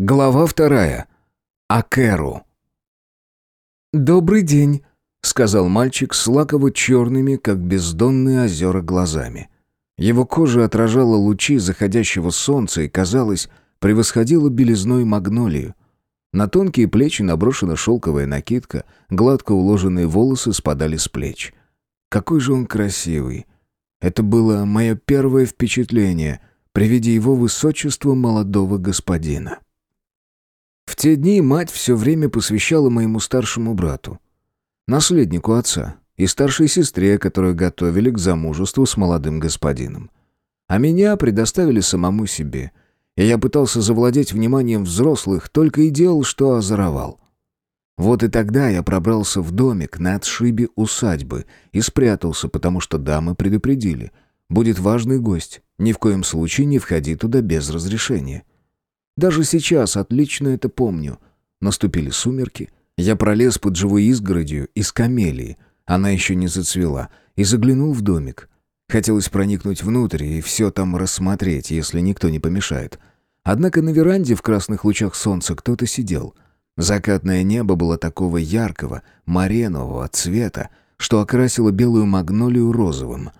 Глава вторая. Акеру. «Добрый день», — сказал мальчик с лаково-черными, как бездонные озера, глазами. Его кожа отражала лучи заходящего солнца и, казалось, превосходила белизной магнолию. На тонкие плечи наброшена шелковая накидка, гладко уложенные волосы спадали с плеч. Какой же он красивый! Это было мое первое впечатление при виде его высочества молодого господина. В те дни мать все время посвящала моему старшему брату, наследнику отца, и старшей сестре, которую готовили к замужеству с молодым господином. А меня предоставили самому себе, и я пытался завладеть вниманием взрослых, только и делал, что озоровал. Вот и тогда я пробрался в домик на отшибе усадьбы и спрятался, потому что дамы предупредили. Будет важный гость, ни в коем случае не входи туда без разрешения. Даже сейчас отлично это помню. Наступили сумерки. Я пролез под живой изгородью из камелии. Она еще не зацвела. И заглянул в домик. Хотелось проникнуть внутрь и все там рассмотреть, если никто не помешает. Однако на веранде в красных лучах солнца кто-то сидел. Закатное небо было такого яркого, маренового цвета, что окрасило белую магнолию розовым.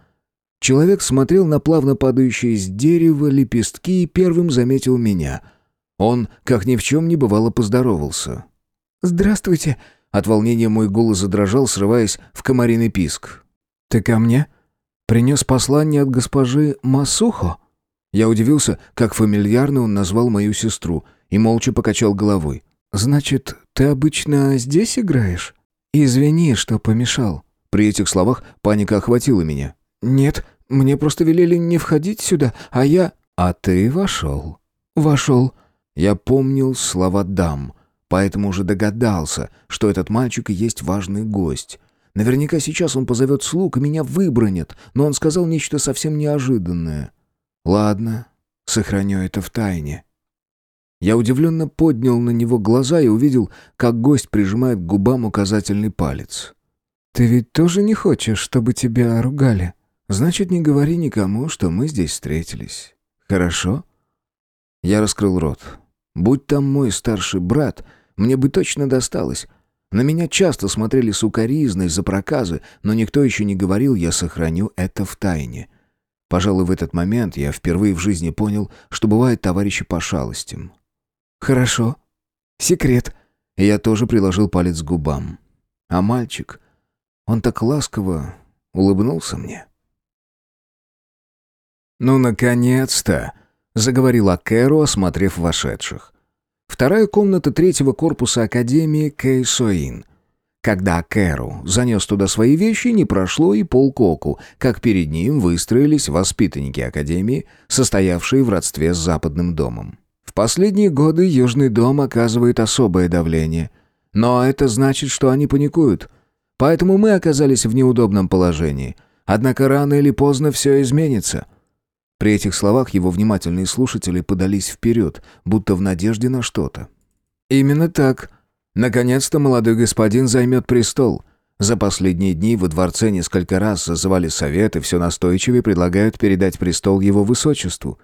Человек смотрел на плавно падающие с дерева лепестки и первым заметил меня — он, как ни в чем не бывало, поздоровался. «Здравствуйте!» От волнения мой голос задрожал, срываясь в комариный писк. «Ты ко мне? Принес послание от госпожи Масухо?» Я удивился, как фамильярно он назвал мою сестру, и молча покачал головой. «Значит, ты обычно здесь играешь? Извини, что помешал». При этих словах паника охватила меня. «Нет, мне просто велели не входить сюда, а я...» «А ты вошел?» «Вошел». Я помнил слова «дам», поэтому уже догадался, что этот мальчик и есть важный гость. Наверняка сейчас он позовет слуг и меня выбронят, но он сказал нечто совсем неожиданное. Ладно, сохраню это в тайне. Я удивленно поднял на него глаза и увидел, как гость прижимает к губам указательный палец. «Ты ведь тоже не хочешь, чтобы тебя ругали?» «Значит, не говори никому, что мы здесь встретились. Хорошо?» Я раскрыл рот. Будь там мой старший брат, мне бы точно досталось. На меня часто смотрели сукоризной за проказы, но никто еще не говорил, я сохраню это в тайне. Пожалуй, в этот момент я впервые в жизни понял, что бывают товарищи по шалостям. «Хорошо. Секрет». Я тоже приложил палец к губам. А мальчик, он так ласково улыбнулся мне. «Ну, наконец-то!» Заговорил Акеру, осмотрев вошедших. Вторая комната третьего корпуса Академии Кейсоин. Когда Акеру занес туда свои вещи, не прошло и полкоку, как перед ним выстроились воспитанники Академии, состоявшие в родстве с Западным домом. В последние годы Южный дом оказывает особое давление. Но это значит, что они паникуют. Поэтому мы оказались в неудобном положении. Однако рано или поздно все изменится — при этих словах его внимательные слушатели подались вперед, будто в надежде на что-то. «Именно так. Наконец-то молодой господин займет престол. За последние дни во дворце несколько раз созывали совет и все настойчивее предлагают передать престол его высочеству.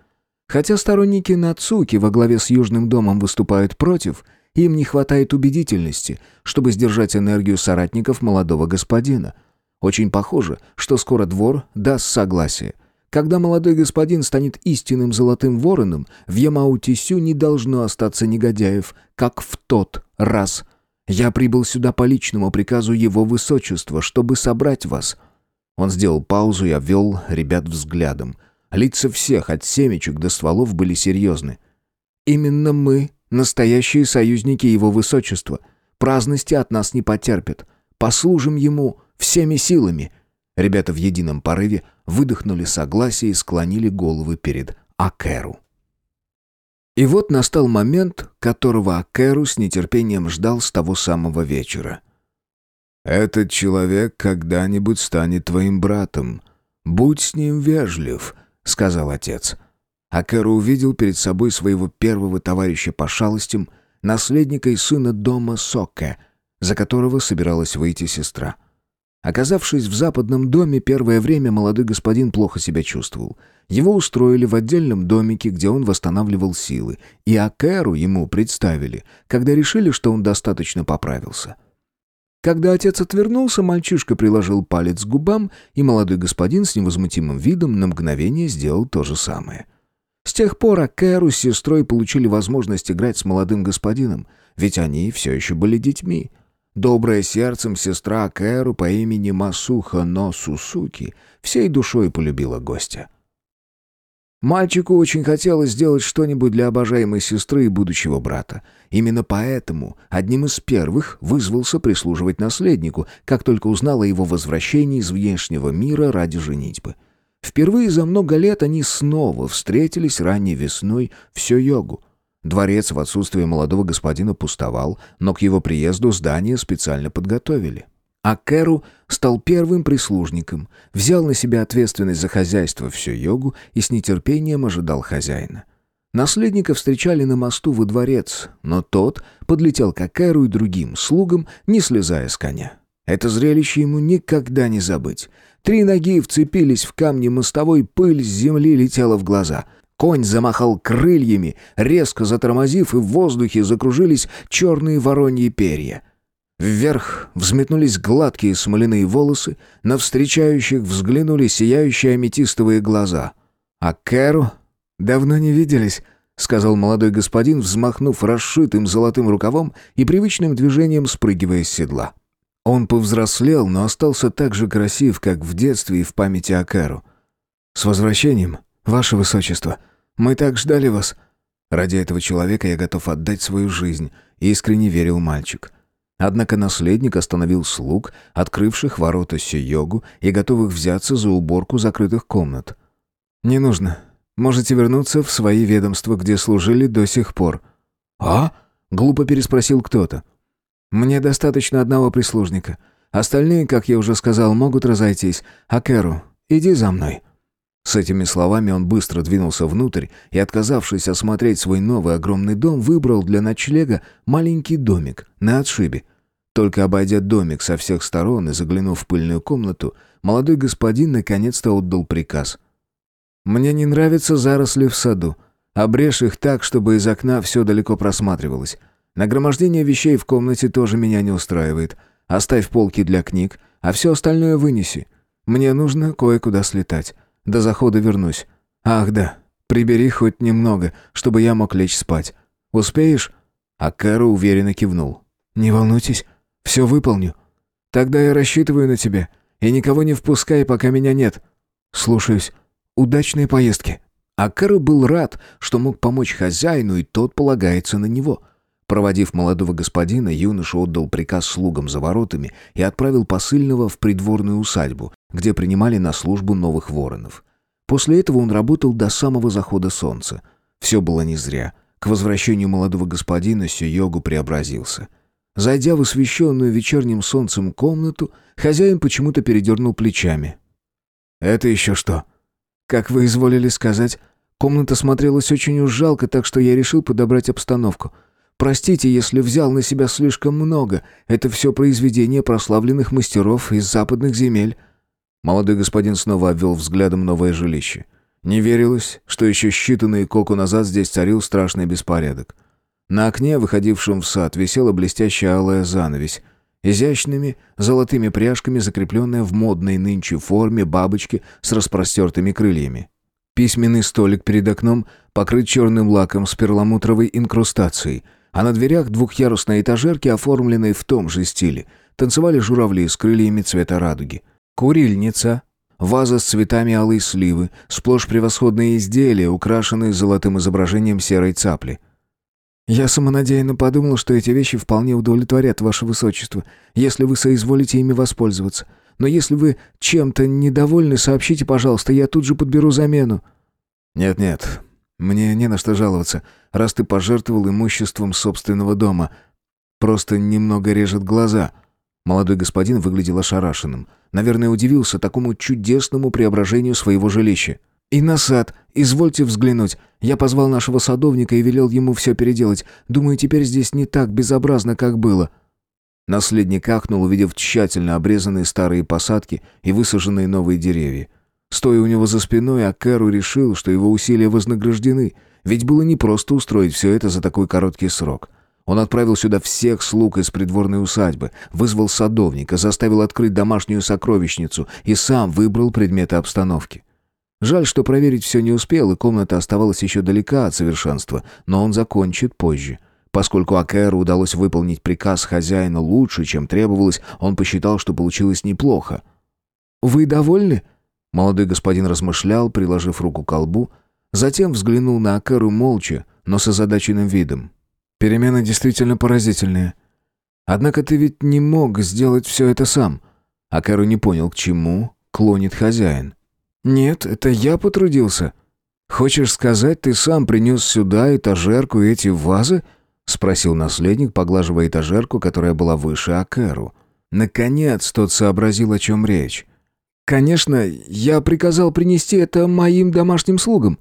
Хотя сторонники Нацуки во главе с Южным домом выступают против, им не хватает убедительности, чтобы сдержать энергию соратников молодого господина. Очень похоже, что скоро двор даст согласие – когда молодой господин станет истинным золотым вороном, в Ямаутисю не должно остаться негодяев, как в тот раз. Я прибыл сюда по личному приказу его высочества, чтобы собрать вас». Он сделал паузу и обвел ребят взглядом. Лица всех, от семечек до стволов, были серьезны. «Именно мы, настоящие союзники его высочества. Праздности от нас не потерпят. Послужим ему всеми силами». Ребята в едином порыве выдохнули согласие и склонили головы перед Акеру. И вот настал момент, которого Акеру с нетерпением ждал с того самого вечера. «Этот человек когда-нибудь станет твоим братом. Будь с ним вежлив», — сказал отец. Акеру увидел перед собой своего первого товарища по шалостям, наследника и сына дома Соке, за которого собиралась выйти сестра. Оказавшись в западном доме, первое время молодой господин плохо себя чувствовал. Его устроили в отдельном домике, где он восстанавливал силы, и Акеру ему представили, когда решили, что он достаточно поправился. Когда отец отвернулся, мальчишка приложил палец к губам, и молодой господин с невозмутимым видом на мгновение сделал то же самое. С тех пор Акеру с сестрой получили возможность играть с молодым господином, ведь они все еще были детьми — Добрая сердцем сестра Кэру по имени Масуха Но Сусуки всей душой полюбила гостя. Мальчику очень хотелось сделать что-нибудь для обожаемой сестры и будущего брата. Именно поэтому одним из первых вызвался прислуживать наследнику, как только узнал о его возвращении из внешнего мира ради женитьбы. Впервые за много лет они снова встретились ранней весной в Сёйогу, Дворец в отсутствие молодого господина пустовал, но к его приезду здание специально подготовили. А Кэру стал первым прислужником, взял на себя ответственность за хозяйство всю йогу и с нетерпением ожидал хозяина. Наследника встречали на мосту во дворец, но тот подлетел к Акэру и другим слугам, не слезая с коня. Это зрелище ему никогда не забыть. Три ноги вцепились в камни мостовой, пыль с земли летела в глаза. Конь замахал крыльями, резко затормозив, и в воздухе закружились черные вороньи перья. Вверх взметнулись гладкие смоляные волосы, на встречающих взглянули сияющие аметистовые глаза. «А Кэру? Давно не виделись», — сказал молодой господин, взмахнув расшитым золотым рукавом и привычным движением спрыгивая с седла. Он повзрослел, но остался так же красив, как в детстве и в памяти о Кэру. «С возвращением!» «Ваше Высочество, мы так ждали вас». Ради этого человека я готов отдать свою жизнь, искренне верил мальчик. Однако наследник остановил слуг, открывших ворота Сиёгу и готовых взяться за уборку закрытых комнат. «Не нужно. Можете вернуться в свои ведомства, где служили до сих пор». «А?» — глупо переспросил кто-то. «Мне достаточно одного прислужника. Остальные, как я уже сказал, могут разойтись. А Кэру, иди за мной». С этими словами он быстро двинулся внутрь и, отказавшись осмотреть свой новый огромный дом, выбрал для ночлега маленький домик на отшибе. Только обойдя домик со всех сторон и заглянув в пыльную комнату, молодой господин наконец-то отдал приказ. «Мне не нравятся заросли в саду. Обрежь их так, чтобы из окна все далеко просматривалось. Нагромождение вещей в комнате тоже меня не устраивает. Оставь полки для книг, а все остальное вынеси. Мне нужно кое-куда слетать. До захода вернусь. Ах да, прибери хоть немного, чтобы я мог лечь спать. Успеешь?» А Кэро уверенно кивнул. «Не волнуйтесь, все выполню. Тогда я рассчитываю на тебя. И никого не впускай, пока меня нет. Слушаюсь. Удачной поездки». А Кэро был рад, что мог помочь хозяину, и тот полагается на него — Проводив молодого господина, юноша отдал приказ слугам за воротами и отправил посыльного в придворную усадьбу, где принимали на службу новых воронов. После этого он работал до самого захода солнца. Все было не зря. К возвращению молодого господина Сюйогу преобразился. Зайдя в освещенную вечерним солнцем комнату, хозяин почему-то передернул плечами. «Это еще что?» «Как вы изволили сказать, комната смотрелась очень уж жалко, так что я решил подобрать обстановку». Простите, если взял на себя слишком много. Это все произведения прославленных мастеров из западных земель». Молодой господин снова обвел взглядом новое жилище. Не верилось, что еще считанные коку назад здесь царил страшный беспорядок. На окне, выходившем в сад, висела блестящая алая занавесь, изящными золотыми пряжками, закрепленная в модной нынче форме бабочки с распростертыми крыльями. Письменный столик перед окном покрыт черным лаком с перламутровой инкрустацией, а на дверях двухъярусной этажерки, оформленной в том же стиле, танцевали журавли с крыльями цвета радуги. Курильница, ваза с цветами алой сливы, сплошь превосходные изделия, украшенные золотым изображением серой цапли. «Я самонадеянно подумал, что эти вещи вполне удовлетворят ваше высочество, если вы соизволите ими воспользоваться. Но если вы чем-то недовольны, сообщите, пожалуйста, я тут же подберу замену». «Нет-нет, мне не на что жаловаться, раз ты пожертвовал имуществом собственного дома. Просто немного режет глаза». Молодой господин выглядел ошарашенным. Наверное, удивился такому чудесному преображению своего жилища. «И на сад. Извольте взглянуть. Я позвал нашего садовника и велел ему все переделать. Думаю, теперь здесь не так безобразно, как было». Наследник ахнул, увидев тщательно обрезанные старые посадки и высаженные новые деревья. Стоя у него за спиной, Акеру решил, что его усилия вознаграждены, ведь было непросто устроить все это за такой короткий срок. Он отправил сюда всех слуг из придворной усадьбы, вызвал садовника, заставил открыть домашнюю сокровищницу и сам выбрал предметы обстановки. Жаль, что проверить все не успел, и комната оставалась еще далека от совершенства, но он закончит позже. Поскольку Акэру удалось выполнить приказ хозяина лучше, чем требовалось, он посчитал, что получилось неплохо. «Вы довольны?» Молодой господин размышлял, приложив руку к колбу, затем взглянул на Акэру молча, но с озадаченным видом. Перемены действительно поразительные. Однако ты ведь не мог сделать все это сам. А Кару не понял, к чему клонит хозяин. Нет, это я потрудился. Хочешь сказать, ты сам принес сюда этажерку и эти вазы? Спросил наследник, поглаживая этажерку, которая была выше Акеру. Наконец тот сообразил, о чем речь. «Конечно, я приказал принести это моим домашним слугам».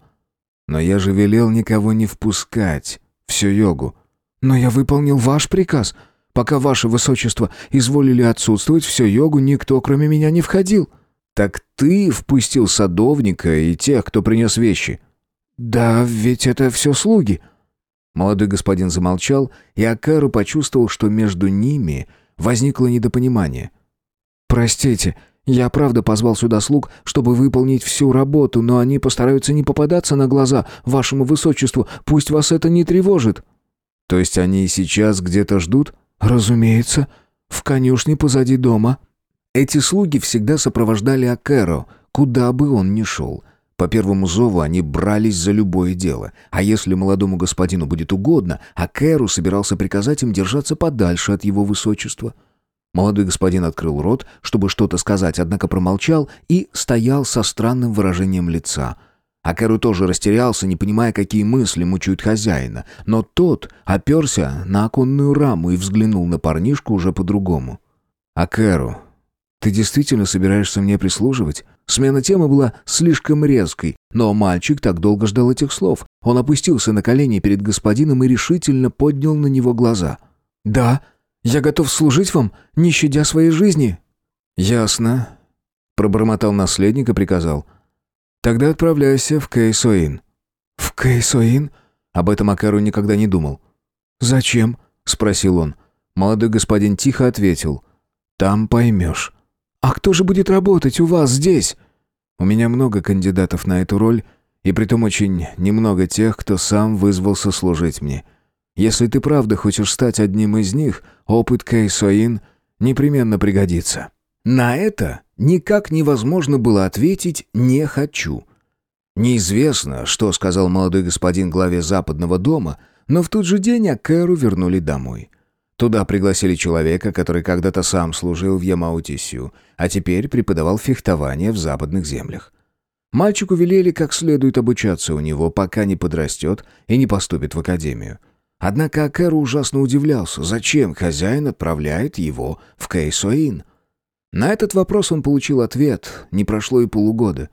«Но я же велел никого не впускать. Всю йогу. «Но я выполнил ваш приказ. Пока ваше высочество изволили отсутствовать, все йогу никто, кроме меня, не входил». «Так ты впустил садовника и тех, кто принес вещи?» «Да, ведь это все слуги». Молодой господин замолчал, и Акару почувствовал, что между ними возникло недопонимание. «Простите, я правда позвал сюда слуг, чтобы выполнить всю работу, но они постараются не попадаться на глаза вашему высочеству, пусть вас это не тревожит». То есть они и сейчас где-то ждут? Разумеется, в конюшне позади дома. Эти слуги всегда сопровождали Акеро, куда бы он ни шел. По первому зову они брались за любое дело, а если молодому господину будет угодно, Акеру собирался приказать им держаться подальше от его высочества. Молодой господин открыл рот, чтобы что-то сказать, однако промолчал и стоял со странным выражением лица — а Кэру тоже растерялся, не понимая, какие мысли мучают хозяина. Но тот оперся на оконную раму и взглянул на парнишку уже по-другому. «А Кэру, ты действительно собираешься мне прислуживать?» Смена темы была слишком резкой, но мальчик так долго ждал этих слов. Он опустился на колени перед господином и решительно поднял на него глаза. «Да, я готов служить вам, не щадя своей жизни». «Ясно», — пробормотал наследник и приказал. Тогда отправляйся в Кейсоин». «В Кейсоин?» Об этом Акару никогда не думал. «Зачем?» — спросил он. Молодой господин тихо ответил. «Там поймешь». «А кто же будет работать у вас здесь?» «У меня много кандидатов на эту роль, и притом очень немного тех, кто сам вызвался служить мне. Если ты правда хочешь стать одним из них, опыт Кейсоин непременно пригодится». На это никак невозможно было ответить «не хочу». Неизвестно, что сказал молодой господин главе западного дома, но в тот же день Акэру вернули домой. Туда пригласили человека, который когда-то сам служил в Ямаутисю, а теперь преподавал фехтование в западных землях. Мальчику велели как следует обучаться у него, пока не подрастет и не поступит в академию. Однако Акэру ужасно удивлялся, зачем хозяин отправляет его в Кейсоин – на этот вопрос он получил ответ, не прошло и полугода,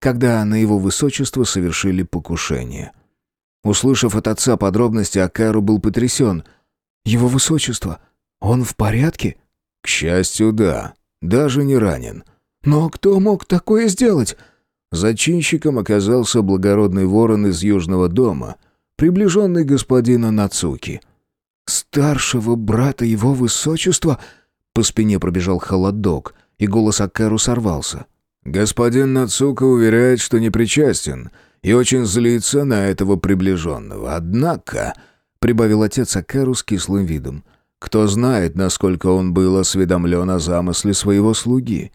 когда на его высочество совершили покушение. Услышав от отца подробности, Акару был потрясен. «Его высочество, он в порядке?» «К счастью, да. Даже не ранен». «Но кто мог такое сделать?» Зачинщиком оказался благородный ворон из Южного дома, приближенный господина Нацуки. «Старшего брата его высочества?» По спине пробежал холодок, и голос Аккару сорвался. «Господин Нацука уверяет, что не причастен, и очень злится на этого приближенного. Однако...» — прибавил отец Аккару с кислым видом. «Кто знает, насколько он был осведомлен о замысле своего слуги.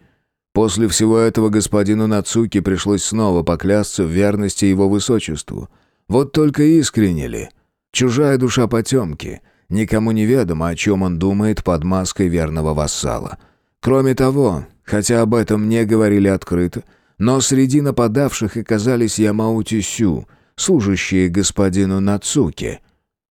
После всего этого господину Нацуки пришлось снова поклясться в верности его высочеству. Вот только искренне ли? Чужая душа потемки». Никому не ведомо, о чем он думает под маской верного вассала. Кроме того, хотя об этом не говорили открыто, но среди нападавших оказались Ямаути Сю, служащие господину Нацуке.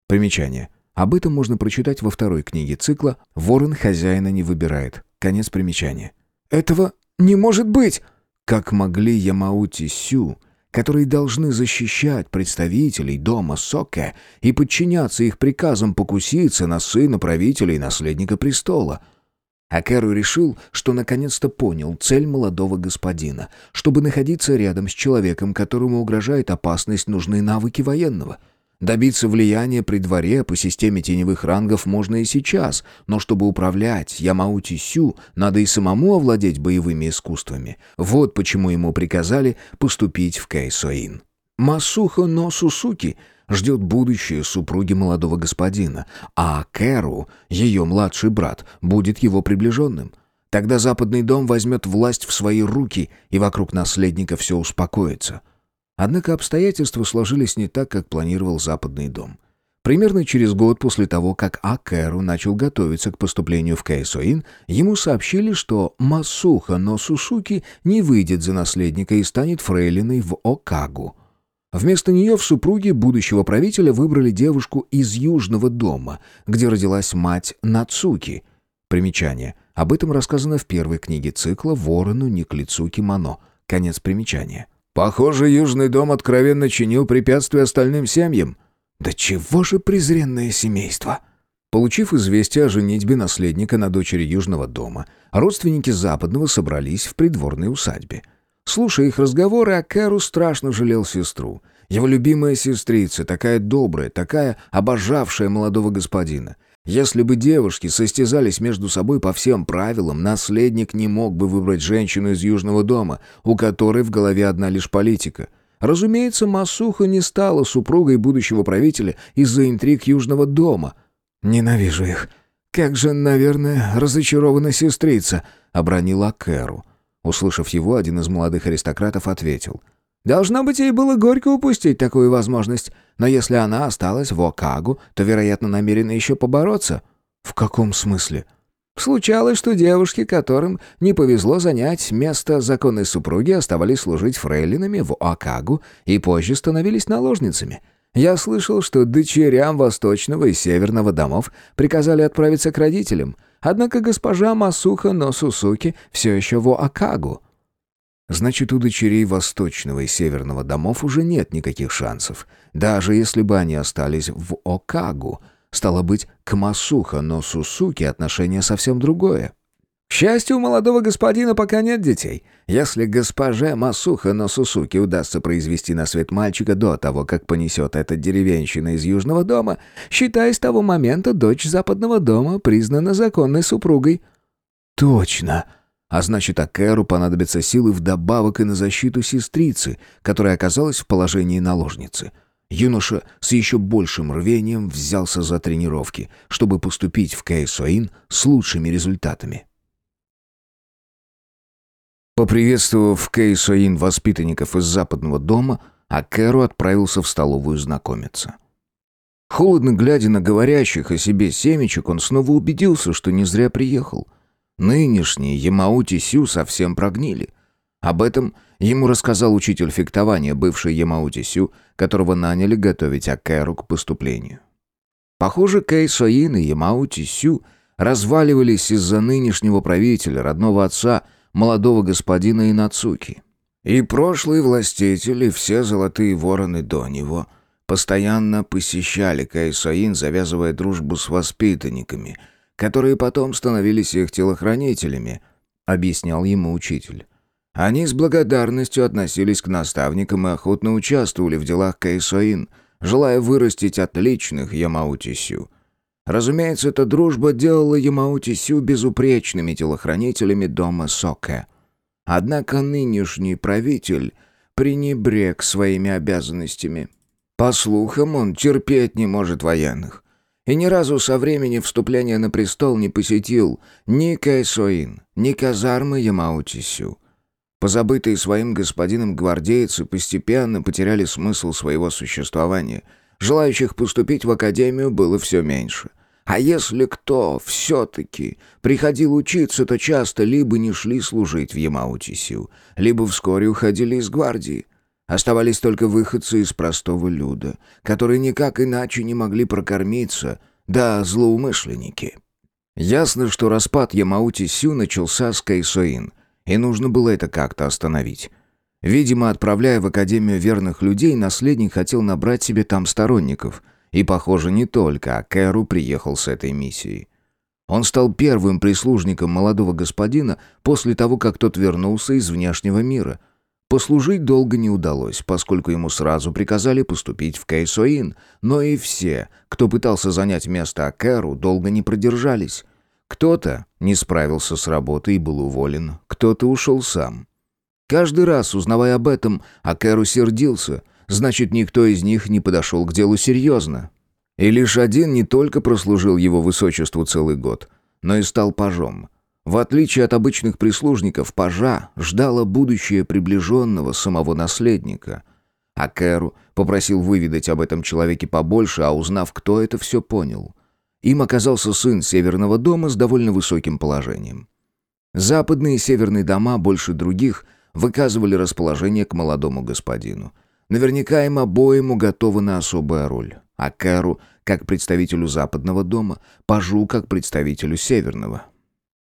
Примечание. Об этом можно прочитать во второй книге цикла «Ворон хозяина не выбирает». Конец примечания. «Этого не может быть!» Как могли Ямаути Сю которые должны защищать представителей дома Соке и подчиняться их приказам покуситься на сына правителя и наследника престола. Акеру решил, что наконец-то понял цель молодого господина. Чтобы находиться рядом с человеком, которому угрожает опасность, нужны навыки военного — Добиться влияния при дворе по системе теневых рангов можно и сейчас, но чтобы управлять Ямаути Сю, надо и самому овладеть боевыми искусствами. Вот почему ему приказали поступить в Кайсоин. Масуха но Сусуки ждет будущее супруги молодого господина, а Кэру, ее младший брат, будет его приближенным. Тогда Западный дом возьмет власть в свои руки, и вокруг наследника все успокоится. Однако обстоятельства сложились не так, как планировал Западный дом. Примерно через год после того, как Акэру начал готовиться к поступлению в Кайсоин, ему сообщили, что Масуха но Сусуки не выйдет за наследника и станет фрейлиной в Окагу. Вместо нее в супруге будущего правителя выбрали девушку из Южного дома, где родилась мать Нацуки. Примечание. Об этом рассказано в первой книге цикла «Ворону не к лицу кимоно». Конец примечания. Похоже, Южный дом откровенно чинил препятствия остальным семьям. Да чего же презренное семейство? Получив известие о женитьбе наследника на дочери Южного дома, родственники Западного собрались в придворной усадьбе. Слушая их разговоры, Акеру страшно жалел сестру. Его любимая сестрица, такая добрая, такая обожавшая молодого господина. Если бы девушки состязались между собой по всем правилам, наследник не мог бы выбрать женщину из Южного дома, у которой в голове одна лишь политика. Разумеется, Масуха не стала супругой будущего правителя из-за интриг Южного дома. «Ненавижу их. Как же, наверное, разочарована сестрица», — обронила Кэру. Услышав его, один из молодых аристократов ответил — Должно быть, ей было горько упустить такую возможность. Но если она осталась в Окагу, то, вероятно, намерена еще побороться. В каком смысле? Случалось, что девушки, которым не повезло занять место законной супруги, оставались служить фрейлинами в Окагу и позже становились наложницами. Я слышал, что дочерям Восточного и Северного домов приказали отправиться к родителям, однако госпожа Масуха Носусуки все еще в Окагу. Значит, у дочерей Восточного и Северного домов уже нет никаких шансов. Даже если бы они остались в Окагу. Стало быть, к Масуха, но Сусуки отношение совсем другое. К счастью, у молодого господина пока нет детей. Если госпоже Масуха но Сусуки удастся произвести на свет мальчика до того, как понесет эта деревенщина из Южного дома, считай, с того момента дочь Западного дома признана законной супругой. «Точно!» А значит, Акэру понадобятся силы вдобавок и на защиту сестрицы, которая оказалась в положении наложницы. Юноша с еще большим рвением взялся за тренировки, чтобы поступить в Кейсоин с лучшими результатами. Поприветствовав Кейсоин воспитанников из западного дома, Акэру отправился в столовую знакомиться. Холодно глядя на говорящих о себе семечек, он снова убедился, что не зря приехал — Нынешние Ямаути Сю совсем прогнили. Об этом ему рассказал учитель фехтования, бывший Ямаути Сю, которого наняли готовить Акэру к поступлению. Похоже, Кэй Соин и Ямаути Сю разваливались из-за нынешнего правителя, родного отца, молодого господина Инацуки. И прошлые властители, все золотые вороны до него, постоянно посещали Кэй Соин, завязывая дружбу с воспитанниками — которые потом становились их телохранителями», — объяснял ему учитель. Они с благодарностью относились к наставникам и охотно участвовали в делах Кайсоин, желая вырастить отличных Ямаутисю. Разумеется, эта дружба делала Ямаутисю безупречными телохранителями дома Соке. Однако нынешний правитель пренебрег своими обязанностями. По слухам, он терпеть не может военных и ни разу со времени вступления на престол не посетил ни Кайсоин, ни казармы Ямаутисю. Позабытые своим господином гвардейцы постепенно потеряли смысл своего существования. Желающих поступить в академию было все меньше. А если кто все-таки приходил учиться, то часто либо не шли служить в Ямаутисю, либо вскоре уходили из гвардии – Оставались только выходцы из простого люда, которые никак иначе не могли прокормиться, да злоумышленники. Ясно, что распад Ямаути Сю начался с Кайсоин, и нужно было это как-то остановить. Видимо, отправляя в Академию верных людей, наследник хотел набрать себе там сторонников. И, похоже, не только, а Кэру приехал с этой миссией. Он стал первым прислужником молодого господина после того, как тот вернулся из внешнего мира. Послужить долго не удалось, поскольку ему сразу приказали поступить в Кейсоин, но и все, кто пытался занять место Акеру, долго не продержались. Кто-то не справился с работой и был уволен, кто-то ушел сам. Каждый раз, узнавая об этом, Акеру сердился, значит, никто из них не подошел к делу серьезно. И лишь один не только прослужил его высочеству целый год, но и стал пажом. В отличие от обычных прислужников, пажа ждало будущее приближенного самого наследника. А Кэру попросил выведать об этом человеке побольше, а узнав, кто это, все понял. Им оказался сын Северного дома с довольно высоким положением. Западные и северные дома больше других выказывали расположение к молодому господину. Наверняка им обоим уготована особая роль. Акеру как представителю западного дома, Пажу как представителю северного.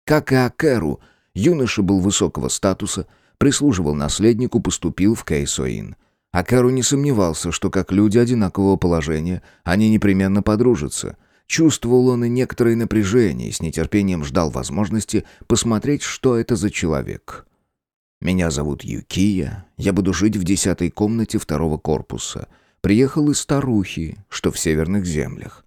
Как и Акеру, юноша был высокого статуса, прислуживал наследнику, поступил в Кейсоин. Акеру не сомневался, что как люди одинакового положения, они непременно подружатся. Чувствовал он и некоторое напряжение и с нетерпением ждал возможности посмотреть, что это за человек. «Меня зовут Юкия, я буду жить в десятой комнате второго корпуса», приехал из старухи, что в северных землях.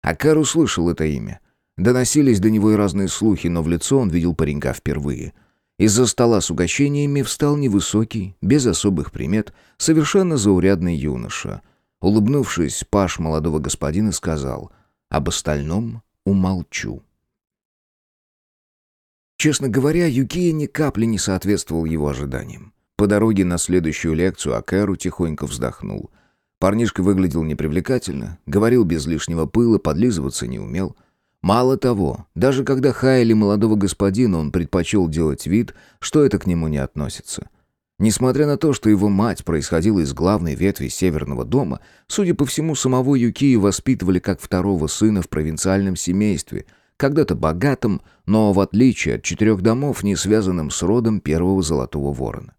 Акар услышал это имя. Доносились до него и разные слухи, но в лицо он видел паренька впервые. Из-за стола с угощениями встал невысокий, без особых примет, совершенно заурядный юноша. Улыбнувшись, паш молодого господина сказал «Об остальном умолчу». Честно говоря, Юкия ни капли не соответствовал его ожиданиям. По дороге на следующую лекцию Акеру тихонько вздохнул – Парнишка выглядел непривлекательно, говорил без лишнего пыла, подлизываться не умел. Мало того, даже когда хаяли молодого господина, он предпочел делать вид, что это к нему не относится. Несмотря на то, что его мать происходила из главной ветви Северного дома, судя по всему, самого Юкию воспитывали как второго сына в провинциальном семействе, когда-то богатым, но, в отличие от четырех домов, не связанным с родом первого золотого ворона.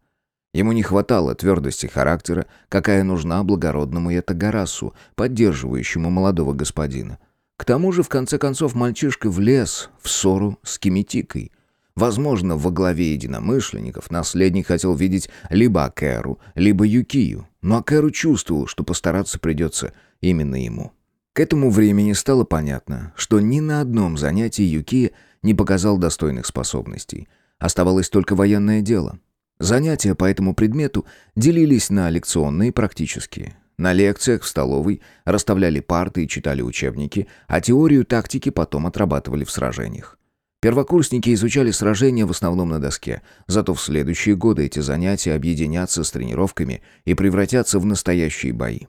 Ему не хватало твердости характера, какая нужна благородному Ятагарасу, поддерживающему молодого господина. К тому же, в конце концов, мальчишка влез в ссору с Кимитикой. Возможно, во главе единомышленников наследник хотел видеть либо Акеру, либо Юкию, но Акеру чувствовал, что постараться придется именно ему. К этому времени стало понятно, что ни на одном занятии Юкия не показал достойных способностей. Оставалось только военное дело. Занятия по этому предмету делились на лекционные и практические. На лекциях в столовой расставляли парты и читали учебники, а теорию тактики потом отрабатывали в сражениях. Первокурсники изучали сражения в основном на доске, зато в следующие годы эти занятия объединятся с тренировками и превратятся в настоящие бои.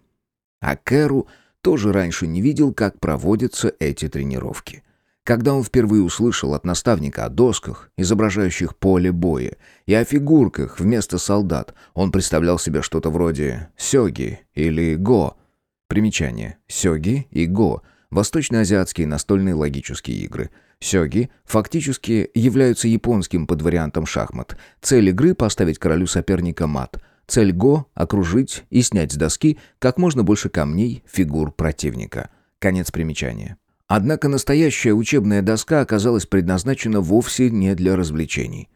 А Кэру тоже раньше не видел, как проводятся эти тренировки. Когда он впервые услышал от наставника о досках, изображающих поле боя, и о фигурках вместо солдат, он представлял себе что-то вроде сёги или го. Примечание. Сёги и го – восточноазиатские настольные логические игры. Сёги фактически являются японским подвариантом шахмат. Цель игры – поставить королю соперника мат. Цель го – окружить и снять с доски как можно больше камней, фигур противника. Конец примечания. Однако настоящая учебная доска оказалась предназначена вовсе не для развлечений.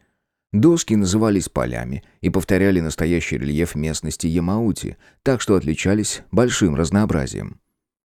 Доски назывались полями и повторяли настоящий рельеф местности Ямаути, так что отличались большим разнообразием.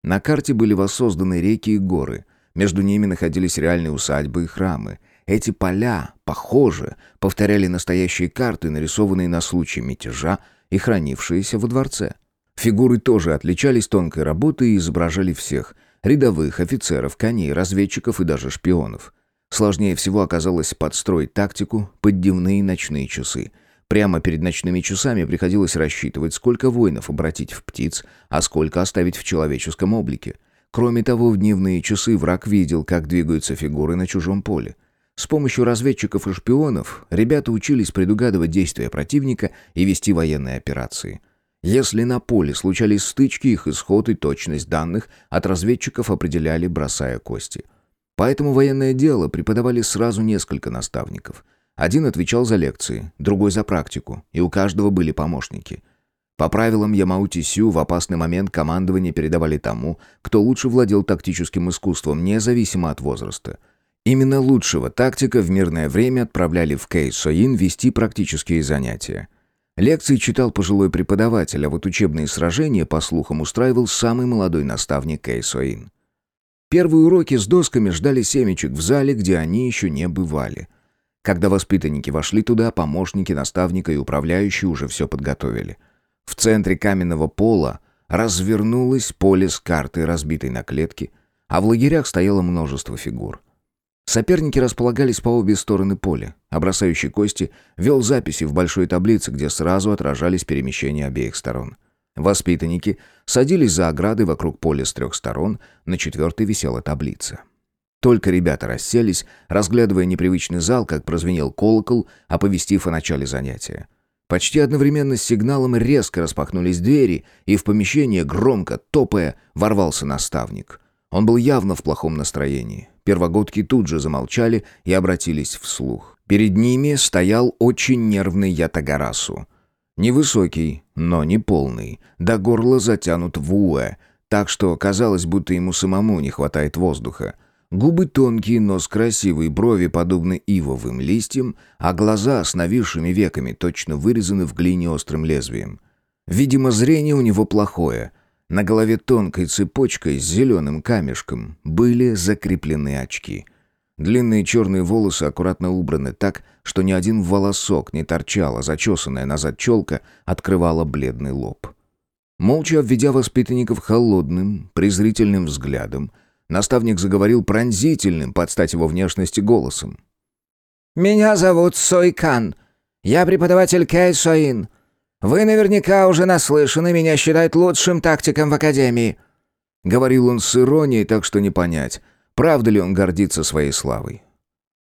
На карте были воссозданы реки и горы, между ними находились реальные усадьбы и храмы. Эти поля, похоже, повторяли настоящие карты, нарисованные на случай мятежа и хранившиеся во дворце. Фигуры тоже отличались тонкой работой и изображали всех – рядовых, офицеров, коней, разведчиков и даже шпионов. Сложнее всего оказалось подстроить тактику под дневные и ночные часы. Прямо перед ночными часами приходилось рассчитывать, сколько воинов обратить в птиц, а сколько оставить в человеческом облике. Кроме того, в дневные часы враг видел, как двигаются фигуры на чужом поле. С помощью разведчиков и шпионов ребята учились предугадывать действия противника и вести военные операции – если на поле случались стычки, их исход и точность данных от разведчиков определяли, бросая кости. Поэтому военное дело преподавали сразу несколько наставников. Один отвечал за лекции, другой за практику, и у каждого были помощники. По правилам Ямаути-Сю в опасный момент командование передавали тому, кто лучше владел тактическим искусством, независимо от возраста. Именно лучшего тактика в мирное время отправляли в Кэй-Соин вести практические занятия. Лекции читал пожилой преподаватель, а вот учебные сражения, по слухам, устраивал самый молодой наставник Кэй-Соин. Первые уроки с досками ждали семечек в зале, где они еще не бывали. Когда воспитанники вошли туда, помощники наставника и управляющие уже все подготовили. В центре каменного пола развернулось поле с картой, разбитой на клетки, а в лагерях стояло множество фигур. Соперники располагались по обе стороны поля, а бросающий кости вел записи в большой таблице, где сразу отражались перемещения обеих сторон. Воспитанники садились за ограды вокруг поля с трех сторон, на четвертой висела таблица. Только ребята расселись, разглядывая непривычный зал, как прозвенел колокол, оповестив о начале занятия. Почти одновременно с сигналом резко распахнулись двери, и в помещение, громко топая, ворвался наставник. Он был явно в плохом настроении. Первогодки тут же замолчали и обратились вслух. Перед ними стоял очень нервный Ятагарасу. Невысокий, но не полный, до горла затянут в уэ, так что казалось, будто ему самому не хватает воздуха. Губы тонкие, нос красивый, брови подобны ивовым листьям, а глаза с нависшими веками точно вырезаны в глине острым лезвием. Видимо, зрение у него плохое. На голове тонкой цепочкой с зеленым камешком были закреплены очки. Длинные черные волосы аккуратно убраны так, что ни один волосок не торчал, а зачесанная назад челка открывала бледный лоб. Молча обведя воспитанников холодным, презрительным взглядом, Наставник заговорил пронзительным, под стать его внешности, голосом. «Меня зовут Сойкан. Я преподаватель Кэй Соин. Вы наверняка уже наслышаны, меня считают лучшим тактиком в Академии». Говорил он с иронией, так что не понять, правда ли он гордится своей славой.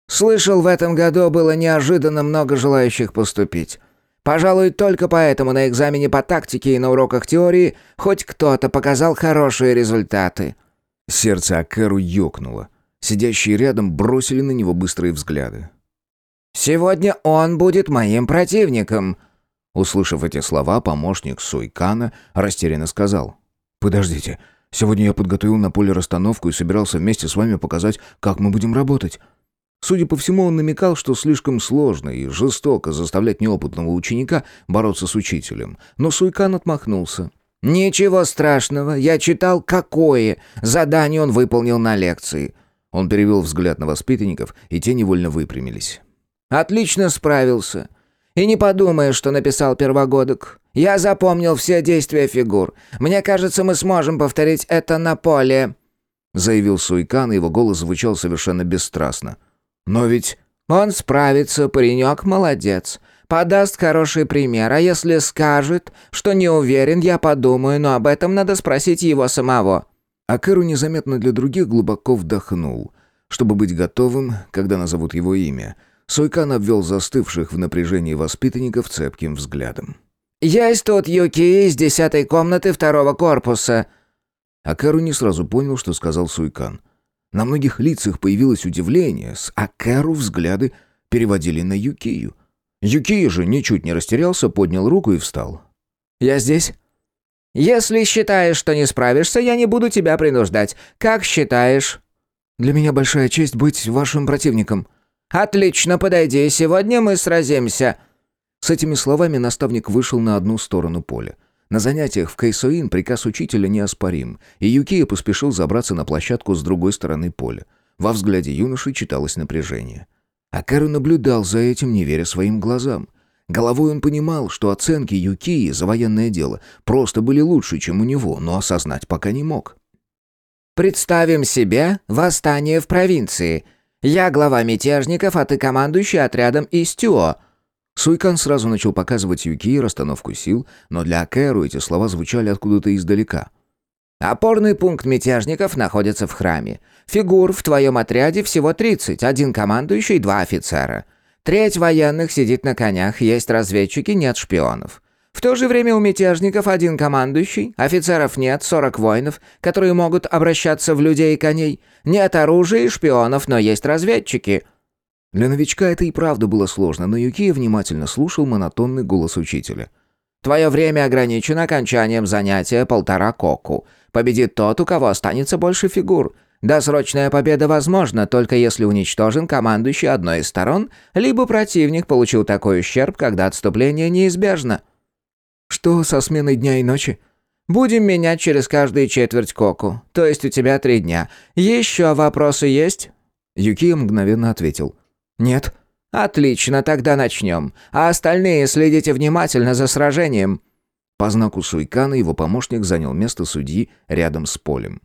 «Слышал, в этом году было неожиданно много желающих поступить. Пожалуй, только поэтому на экзамене по тактике и на уроках теории хоть кто-то показал хорошие результаты». Сердце Акеру ёкнуло. Сидящие рядом бросили на него быстрые взгляды. «Сегодня он будет моим противником!» Услышав эти слова, помощник Суйкана растерянно сказал. «Подождите, сегодня я подготовил на поле расстановку и собирался вместе с вами показать, как мы будем работать». Судя по всему, он намекал, что слишком сложно и жестоко заставлять неопытного ученика бороться с учителем. Но Суйкан отмахнулся. «Ничего страшного, я читал, какое задание он выполнил на лекции». Он перевел взгляд на воспитанников, и те невольно выпрямились. «Отлично справился. И не подумай, что написал первогодок. Я запомнил все действия фигур. Мне кажется, мы сможем повторить это на поле», — заявил Суйкан, и его голос звучал совершенно бесстрастно. «Но ведь...» «Он справится, паренек молодец подаст хороший пример, а если скажет, что не уверен, я подумаю, но об этом надо спросить его самого». А Кэру незаметно для других глубоко вдохнул, чтобы быть готовым, когда назовут его имя. Сойкан обвел застывших в напряжении воспитанников цепким взглядом. «Есть тут Юки из десятой комнаты второго корпуса». А Кэру не сразу понял, что сказал Суйкан. На многих лицах появилось удивление, с Акеру взгляды переводили на Юкию. Юкия же ничуть не растерялся, поднял руку и встал. «Я здесь?» «Если считаешь, что не справишься, я не буду тебя принуждать. Как считаешь?» «Для меня большая честь быть вашим противником». «Отлично, подойди, сегодня мы сразимся». С этими словами наставник вышел на одну сторону поля. На занятиях в Кайсоин приказ учителя неоспорим, и Юкия поспешил забраться на площадку с другой стороны поля. Во взгляде юноши читалось напряжение. А Кэру наблюдал за этим, не веря своим глазам. Головой он понимал, что оценки Юкии за военное дело просто были лучше, чем у него, но осознать пока не мог. «Представим себе восстание в провинции. Я глава мятежников, а ты командующий отрядом Истюо». Суйкан сразу начал показывать Юкии расстановку сил, но для Кэру эти слова звучали откуда-то издалека – Опорный пункт мятежников находится в храме. Фигур в твоем отряде всего 30, один командующий два офицера. Треть военных сидит на конях, есть разведчики, нет шпионов. В то же время у мятежников один командующий, офицеров нет, 40 воинов, которые могут обращаться в людей и коней. Нет оружия и шпионов, но есть разведчики. Для новичка это и правда было сложно, но Юкия внимательно слушал монотонный голос учителя. «Твое время ограничено окончанием занятия полтора коку. Победит тот, у кого останется больше фигур. Досрочная победа возможна, только если уничтожен командующий одной из сторон, либо противник получил такой ущерб, когда отступление неизбежно». «Что со сменой дня и ночи?» «Будем менять через каждые четверть коку, то есть у тебя три дня. Еще вопросы есть?» Юкия мгновенно ответил. «Нет». «Отлично, тогда начнем. А остальные следите внимательно за сражением». По знаку Суйкана его помощник занял место судьи рядом с полем.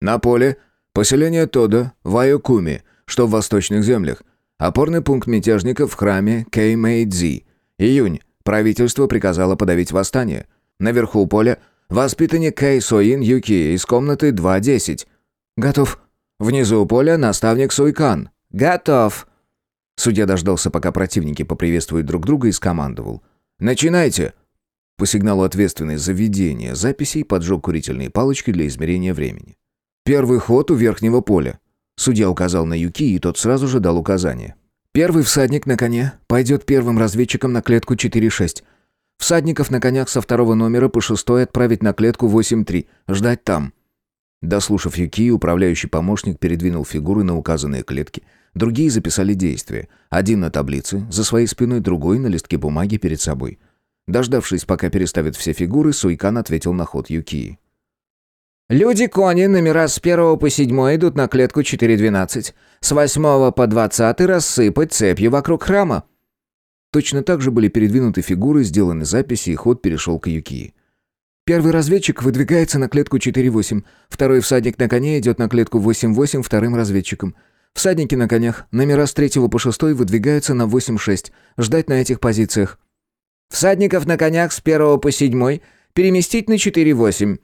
На поле поселение Тода в Айокуми, что в восточных землях. Опорный пункт мятежников в храме Кеймэйдзи. Июнь. Правительство приказало подавить восстание. Наверху поля воспитанник Кэй Соин Юки из комнаты 2.10. Готов. Внизу поля наставник Суйкан. Готов. Судья дождался, пока противники поприветствуют друг друга и скомандовал. «Начинайте!» По сигналу ответственный за ведение записей поджег курительные палочки для измерения времени. «Первый ход у верхнего поля». Судья указал на Юки, и тот сразу же дал указание. «Первый всадник на коне пойдет первым разведчиком на клетку 4-6. Всадников на конях со второго номера по шестой отправить на клетку 8-3. Ждать там». Дослушав Юки, управляющий помощник передвинул фигуры на указанные клетки. Другие записали действия. Один на таблице, за своей спиной другой на листке бумаги перед собой. Дождавшись, пока переставят все фигуры, Суйкан ответил на ход Юки. «Люди-кони, номера с первого по седьмой идут на клетку 4.12. С восьмого по двадцатый рассыпать цепью вокруг храма». Точно так же были передвинуты фигуры, сделаны записи, и ход перешел к Юки. Первый разведчик выдвигается на клетку 4-8. Второй всадник на коне идет на клетку 8-8 вторым разведчиком. Всадники на конях, номера с 3 по 6 выдвигаются на 8-6. Ждать на этих позициях. Всадников на конях с 1 по 7 переместить на 4-8.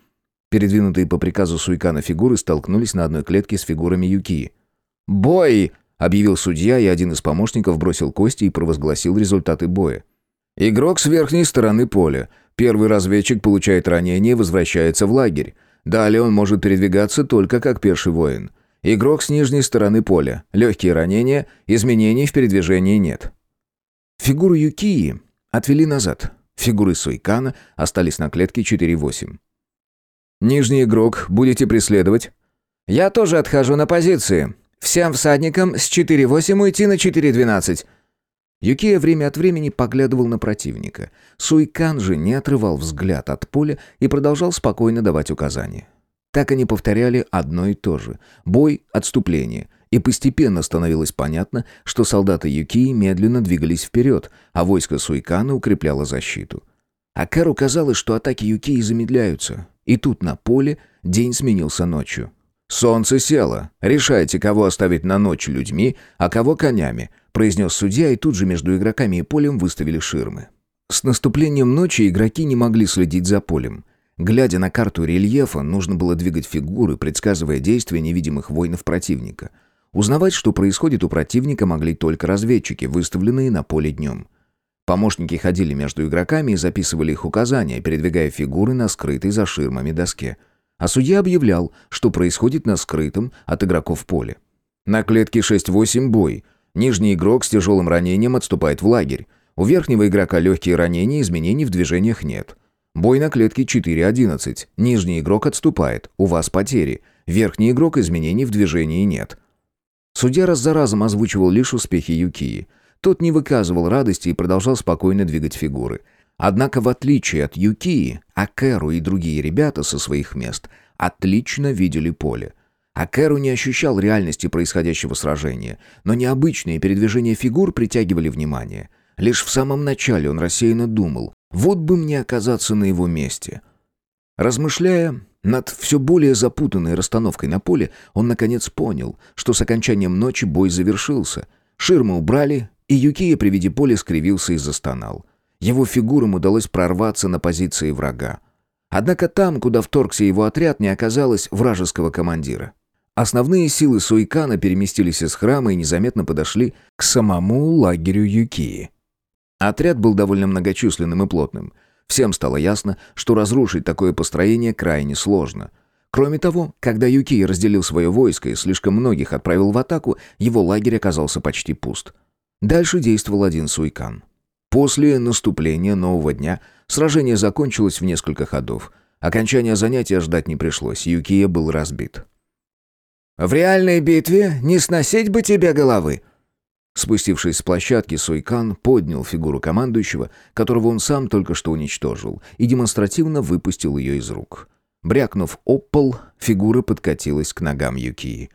Передвинутые по приказу Суйкана фигуры столкнулись на одной клетке с фигурами Юки. «Бой!» — объявил судья, и один из помощников бросил кости и провозгласил результаты боя. «Игрок с верхней стороны поля. Первый разведчик получает ранение и возвращается в лагерь. Далее он может передвигаться только как пеший воин. Игрок с нижней стороны поля. Легкие ранения, изменений в передвижении нет. Фигуру Юкии отвели назад. Фигуры Суйкана остались на клетке 4-8. Нижний игрок будете преследовать? Я тоже отхожу на позиции. Всем всадникам с 4-8 уйти на 4-12. Юкия время от времени поглядывал на противника. Суйкан же не отрывал взгляд от поля и продолжал спокойно давать указания. Так они повторяли одно и то же. Бой, отступление. И постепенно становилось понятно, что солдаты Юкии медленно двигались вперед, а войско Суйкана укрепляло защиту. А Кэру казалось, что атаки Юкии замедляются. И тут на поле день сменился ночью. «Солнце село. Решайте, кого оставить на ночь людьми, а кого конями», произнес судья, и тут же между игроками и полем выставили ширмы. С наступлением ночи игроки не могли следить за полем. Глядя на карту рельефа, нужно было двигать фигуры, предсказывая действия невидимых воинов противника. Узнавать, что происходит у противника, могли только разведчики, выставленные на поле днем. Помощники ходили между игроками и записывали их указания, передвигая фигуры на скрытой за ширмами доске – а судья объявлял, что происходит на скрытом от игроков поле. На клетке 6-8 бой. Нижний игрок с тяжелым ранением отступает в лагерь. У верхнего игрока легкие ранения, изменений в движениях нет. Бой на клетке 4-11. Нижний игрок отступает. У вас потери. Верхний игрок изменений в движении нет. Судья раз за разом озвучивал лишь успехи Юкии. Тот не выказывал радости и продолжал спокойно двигать фигуры. Однако, в отличие от Юкии, Акеру и другие ребята со своих мест отлично видели поле. Акеру не ощущал реальности происходящего сражения, но необычные передвижения фигур притягивали внимание. Лишь в самом начале он рассеянно думал, вот бы мне оказаться на его месте. Размышляя над все более запутанной расстановкой на поле, он наконец понял, что с окончанием ночи бой завершился. Ширмы убрали, и Юкия при виде поля скривился и застонал. Его фигурам удалось прорваться на позиции врага. Однако там, куда вторгся его отряд, не оказалось вражеского командира. Основные силы Суикана переместились из храма и незаметно подошли к самому лагерю Юкии. Отряд был довольно многочисленным и плотным. Всем стало ясно, что разрушить такое построение крайне сложно. Кроме того, когда Юки разделил свое войско и слишком многих отправил в атаку, его лагерь оказался почти пуст. Дальше действовал один Суйкан. После наступления нового дня сражение закончилось в несколько ходов. Окончания занятия ждать не пришлось, Юкия был разбит. «В реальной битве не сносить бы тебе головы!» Спустившись с площадки, Суйкан поднял фигуру командующего, которого он сам только что уничтожил, и демонстративно выпустил ее из рук. Брякнув об пол, фигура подкатилась к ногам Юкии.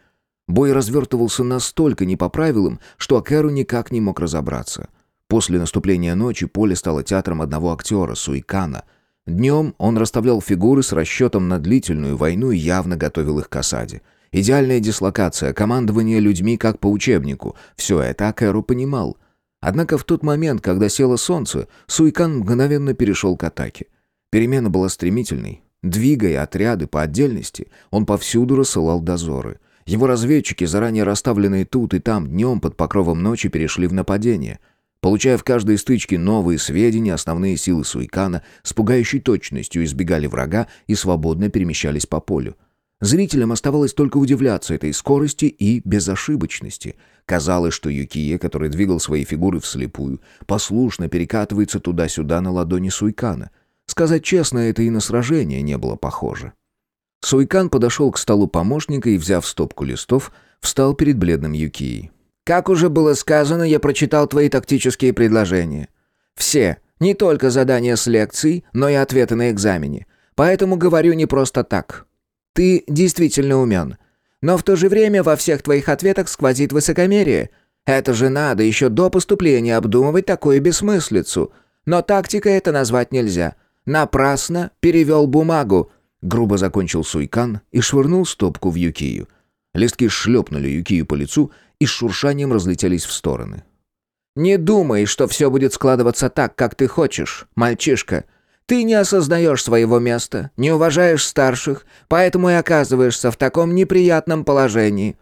Бой развертывался настолько не по правилам, что Акеру никак не мог разобраться. После наступления ночи поле стало театром одного актера, Суикана. Днем он расставлял фигуры с расчетом на длительную войну и явно готовил их к осаде. Идеальная дислокация, командование людьми как по учебнику – все это Акеру понимал. Однако в тот момент, когда село солнце, Суикан мгновенно перешел к атаке. Перемена была стремительной, Двигая отряды по отдельности, он повсюду рассылал дозоры. Его разведчики, заранее расставленные тут и там днем под покровом ночи, перешли в нападение. Получая в каждой стычке новые сведения, основные силы Суикана с пугающей точностью избегали врага и свободно перемещались по полю. Зрителям оставалось только удивляться этой скорости и безошибочности. Казалось, что Юкие, который двигал свои фигуры вслепую, послушно перекатывается туда-сюда на ладони Суйкана — Сказать честно, это и на сражение не было похоже. Суйкан подошел к столу помощника и, взяв стопку листов, встал перед бледным Юкией. «Как уже было сказано, я прочитал твои тактические предложения. Все, не только задания с лекций, но и ответы на экзамене. Поэтому говорю не просто так. Ты действительно умен. Но в то же время во всех твоих ответах сквозит высокомерие. Это же надо еще до поступления обдумывать такую бессмыслицу. Но тактика это назвать нельзя. Напрасно перевел бумагу!» Грубо закончил Суйкан и швырнул стопку в Юкию. Листки шлепнули Юкию по лицу и с шуршанием разлетелись в стороны. «Не думай, что все будет складываться так, как ты хочешь, мальчишка. Ты не осознаешь своего места, не уважаешь старших, поэтому и оказываешься в таком неприятном положении».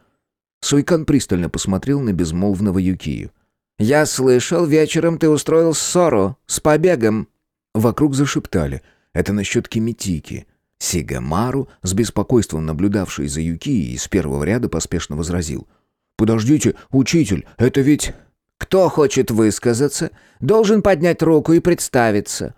Суйкан пристально посмотрел на безмолвного Юкию. «Я слышал, вечером ты устроил ссору с побегом». Вокруг зашептали. Это насчет Кимитики. Сигамару, с беспокойством наблюдавший за Юки, из первого ряда поспешно возразил. «Подождите, учитель, это ведь...» «Кто хочет высказаться, должен поднять руку и представиться».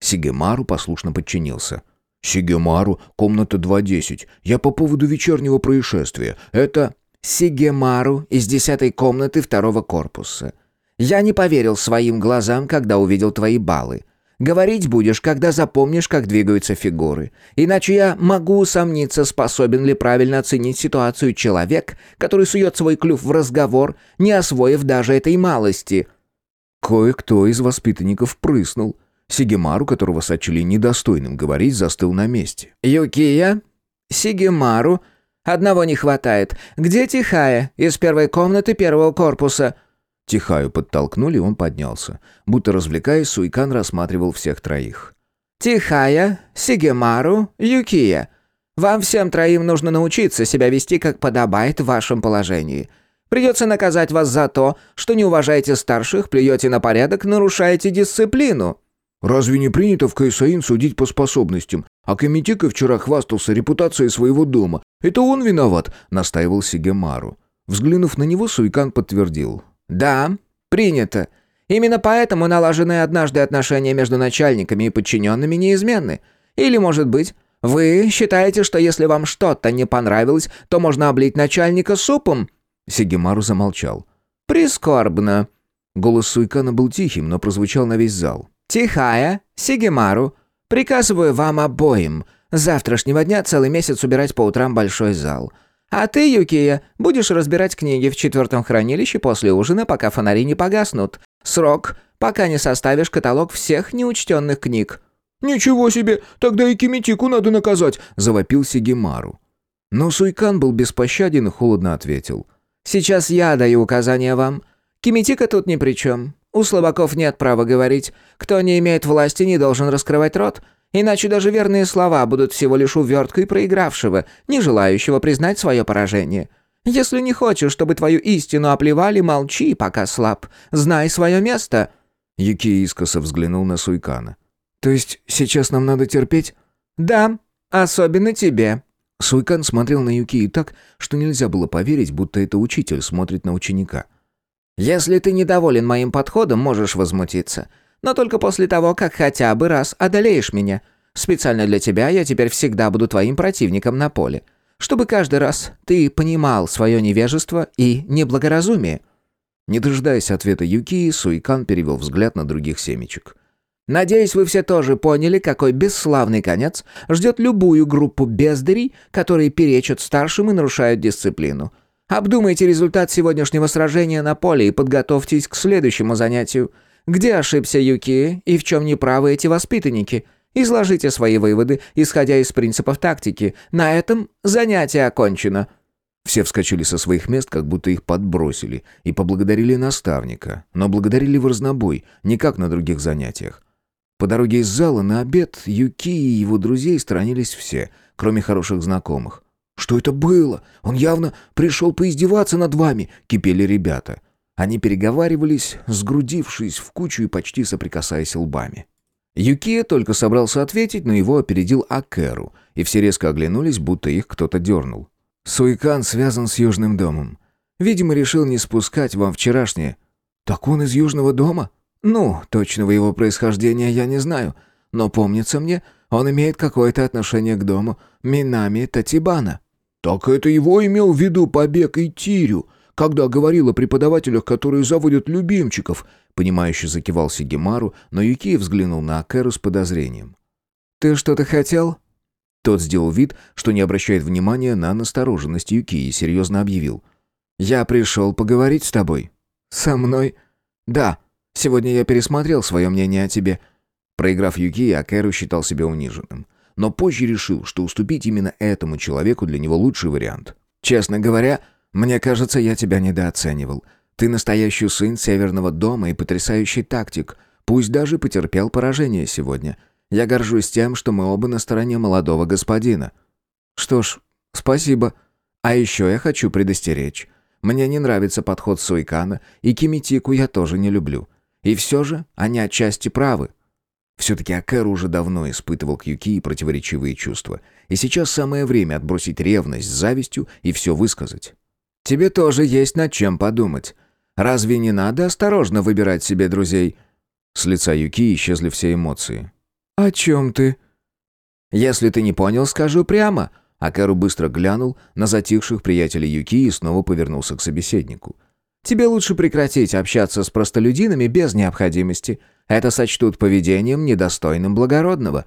Сигемару послушно подчинился. «Сигемару, комната 210. Я по поводу вечернего происшествия. Это...» «Сигемару из десятой комнаты второго корпуса. Я не поверил своим глазам, когда увидел твои баллы. Говорить будешь, когда запомнишь, как двигаются фигуры. Иначе я могу усомниться, способен ли правильно оценить ситуацию человек, который сует свой клюв в разговор, не освоив даже этой малости». Кое-кто из воспитанников прыснул. Сигемару, которого сочли недостойным говорить, застыл на месте. «Юкия? Сигемару? Одного не хватает. Где Тихая из первой комнаты первого корпуса?» Тихаю подтолкнули, он поднялся. Будто развлекаясь, Суйкан рассматривал всех троих. «Тихая, Сигемару, Юкия. Вам всем троим нужно научиться себя вести, как подобает в вашем положении. Придется наказать вас за то, что не уважаете старших, плюете на порядок, нарушаете дисциплину». «Разве не принято в Кайсаин судить по способностям? А Комитека вчера хвастался репутацией своего дома. Это он виноват», — настаивал Сигемару. Взглянув на него, Суйкан подтвердил. «Да, принято. Именно поэтому налаженные однажды отношения между начальниками и подчиненными неизменны. Или, может быть, вы считаете, что если вам что-то не понравилось, то можно облить начальника супом?» Сигемару замолчал. «Прискорбно». Голос Суйкана был тихим, но прозвучал на весь зал. «Тихая, Сигемару, приказываю вам обоим с завтрашнего дня целый месяц убирать по утрам большой зал. А ты, Юкия, будешь разбирать книги в четвертом хранилище после ужина, пока фонари не погаснут. Срок, пока не составишь каталог всех неучтенных книг». «Ничего себе! Тогда и Кимитику надо наказать!» – завопил Сигемару. Но Суйкан был беспощаден и холодно ответил. «Сейчас я даю указания вам. Кимитика тут ни при чем. У слабаков нет права говорить. Кто не имеет власти, не должен раскрывать рот. Иначе даже верные слова будут всего лишь уверткой проигравшего, не желающего признать свое поражение. Если не хочешь, чтобы твою истину оплевали, молчи, пока слаб. Знай свое место». Юки искоса взглянул на Суйкана. «То есть сейчас нам надо терпеть?» «Да, особенно тебе». Суйкан смотрел на Юки и так, что нельзя было поверить, будто это учитель смотрит на ученика. «Если ты недоволен моим подходом, можешь возмутиться. Но только после того, как хотя бы раз одолеешь меня. Специально для тебя я теперь всегда буду твоим противником на поле. Чтобы каждый раз ты понимал свое невежество и неблагоразумие». Не дожидаясь ответа Юки, Суйкан перевел взгляд на других семечек. Надеюсь, вы все тоже поняли, какой бесславный конец ждет любую группу бездарей, которые перечат старшим и нарушают дисциплину. Обдумайте результат сегодняшнего сражения на поле и подготовьтесь к следующему занятию. Где ошибся Юки и в чем неправы эти воспитанники? Изложите свои выводы, исходя из принципов тактики. На этом занятие окончено». Все вскочили со своих мест, как будто их подбросили, и поблагодарили наставника, но благодарили в разнобой, не как на других занятиях. По дороге из зала на обед Юки и его друзей сторонились все, кроме хороших знакомых. «Что это было? Он явно пришел поиздеваться над вами!» — кипели ребята. Они переговаривались, сгрудившись в кучу и почти соприкасаясь лбами. Юкия только собрался ответить, но его опередил Акеру, и все резко оглянулись, будто их кто-то дернул. «Суикан связан с Южным домом. Видимо, решил не спускать вам вчерашнее». «Так он из Южного дома?» Ну, точного его происхождения я не знаю, но помнится мне, он имеет какое-то отношение к дому Минами Татибана». «Так это его имел в виду побег и Тирю, когда говорил о преподавателях, которые заводят любимчиков», понимающе закивал Сигемару, но Юкия взглянул на Акеру с подозрением. «Ты что-то хотел?» Тот сделал вид, что не обращает внимания на настороженность Юкии и серьезно объявил. «Я пришел поговорить с тобой». «Со мной?» «Да», Сегодня я пересмотрел свое мнение о тебе». Проиграв Юки, Акеру считал себя униженным. Но позже решил, что уступить именно этому человеку для него лучший вариант. «Честно говоря, мне кажется, я тебя недооценивал. Ты настоящий сын Северного дома и потрясающий тактик, пусть даже потерпел поражение сегодня. Я горжусь тем, что мы оба на стороне молодого господина». «Что ж, спасибо. А еще я хочу предостеречь. Мне не нравится подход Суйкана, и Кимитику я тоже не люблю. И все же они отчасти правы. Все-таки Акеру уже давно испытывал к Юки противоречивые чувства. И сейчас самое время отбросить ревность с завистью и все высказать. «Тебе тоже есть над чем подумать. Разве не надо осторожно выбирать себе друзей?» С лица Юки исчезли все эмоции. «О чем ты?» «Если ты не понял, скажу прямо». Акеру быстро глянул на затихших приятелей Юки и снова повернулся к собеседнику. Тебе лучше прекратить общаться с простолюдинами без необходимости. Это сочтут поведением, недостойным благородного».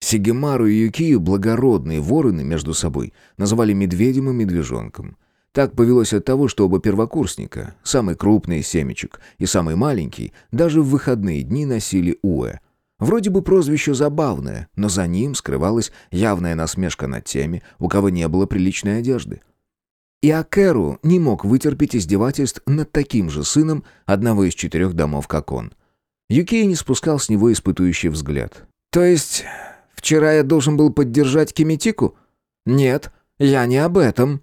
Сигемару и Юкию благородные вороны между собой называли медведем и медвежонком. Так повелось от того, что оба первокурсника, самый крупный семечек и самый маленький, даже в выходные дни носили уэ. Вроде бы прозвище забавное, но за ним скрывалась явная насмешка над теми, у кого не было приличной одежды. И Акеру не мог вытерпеть издевательств над таким же сыном одного из четырех домов, как он. Юкей не спускал с него испытующий взгляд. «То есть, вчера я должен был поддержать Кимитику? Нет, я не об этом».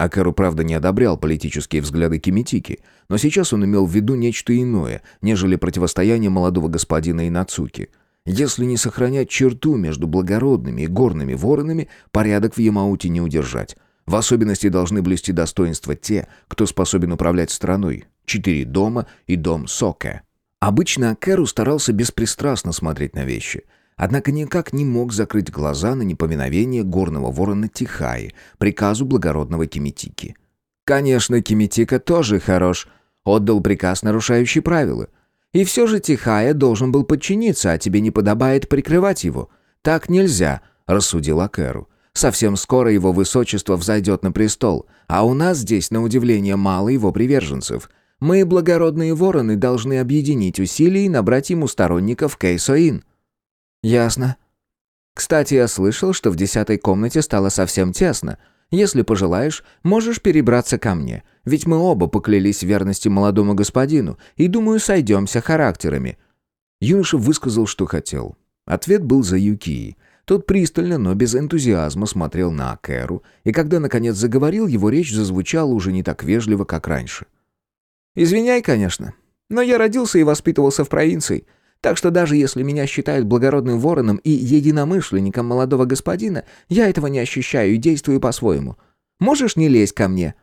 Акеру, правда, не одобрял политические взгляды Кимитики, но сейчас он имел в виду нечто иное, нежели противостояние молодого господина и Нацуки. Если не сохранять черту между благородными и горными воронами, порядок в Ямауте не удержать. В особенности должны блюсти достоинства те, кто способен управлять страной. Четыре дома и дом Сока. Обычно Кэру старался беспристрастно смотреть на вещи. Однако никак не мог закрыть глаза на неповиновение горного ворона Тихаи, приказу благородного Кимитики. Конечно, Кимитика тоже хорош. Отдал приказ, нарушающий правила. И все же Тихая должен был подчиниться, а тебе не подобает прикрывать его. Так нельзя, рассудил Акеру. Совсем скоро его высочество взойдет на престол, а у нас здесь, на удивление, мало его приверженцев. Мы, благородные вороны, должны объединить усилия и набрать ему сторонников Кейсоин». «Ясно. Кстати, я слышал, что в десятой комнате стало совсем тесно. Если пожелаешь, можешь перебраться ко мне, ведь мы оба поклялись верности молодому господину и, думаю, сойдемся характерами». Юноша высказал, что хотел. Ответ был за Юкией. Тот пристально, но без энтузиазма смотрел на Акеру, и когда, наконец, заговорил, его речь зазвучала уже не так вежливо, как раньше. «Извиняй, конечно, но я родился и воспитывался в провинции. Так что даже если меня считают благородным вороном и единомышленником молодого господина, я этого не ощущаю и действую по-своему. Можешь не лезть ко мне?»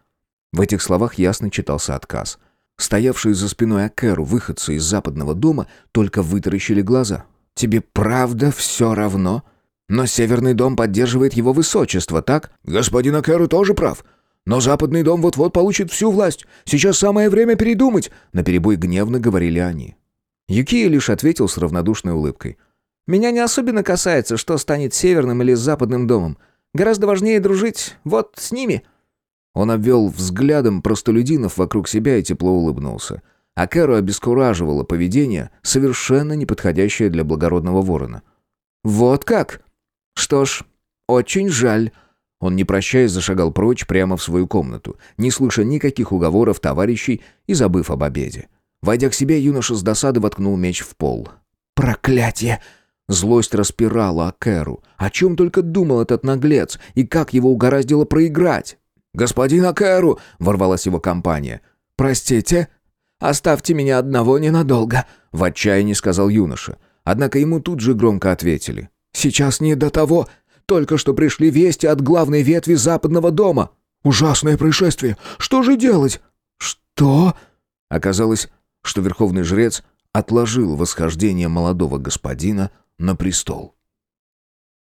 В этих словах ясно читался отказ. Стоявшие за спиной Акеру выходцы из западного дома только вытаращили глаза. «Тебе правда все равно? Но Северный дом поддерживает его высочество, так?» «Господин Акеру тоже прав. Но Западный дом вот-вот получит всю власть. Сейчас самое время передумать!» Наперебой гневно говорили они. Юкия лишь ответил с равнодушной улыбкой. «Меня не особенно касается, что станет Северным или Западным домом. Гораздо важнее дружить вот с ними». Он обвел взглядом простолюдинов вокруг себя и тепло улыбнулся. А Кэру обескураживало поведение, совершенно неподходящее для благородного ворона. «Вот как? Что ж, очень жаль». Он, не прощаясь, зашагал прочь прямо в свою комнату, не слыша никаких уговоров товарищей и забыв об обеде. Войдя к себе, юноша с досады воткнул меч в пол. «Проклятие!» Злость распирала Акеру. О чем только думал этот наглец, и как его угораздило проиграть. «Господин Акеру!» — ворвалась его компания. «Простите, оставьте меня одного ненадолго», — в отчаянии сказал юноша. Однако ему тут же громко ответили. «Сейчас не до того. Только что пришли вести от главной ветви западного дома. Ужасное происшествие. Что же делать?» «Что?» Оказалось, что верховный жрец отложил восхождение молодого господина на престол.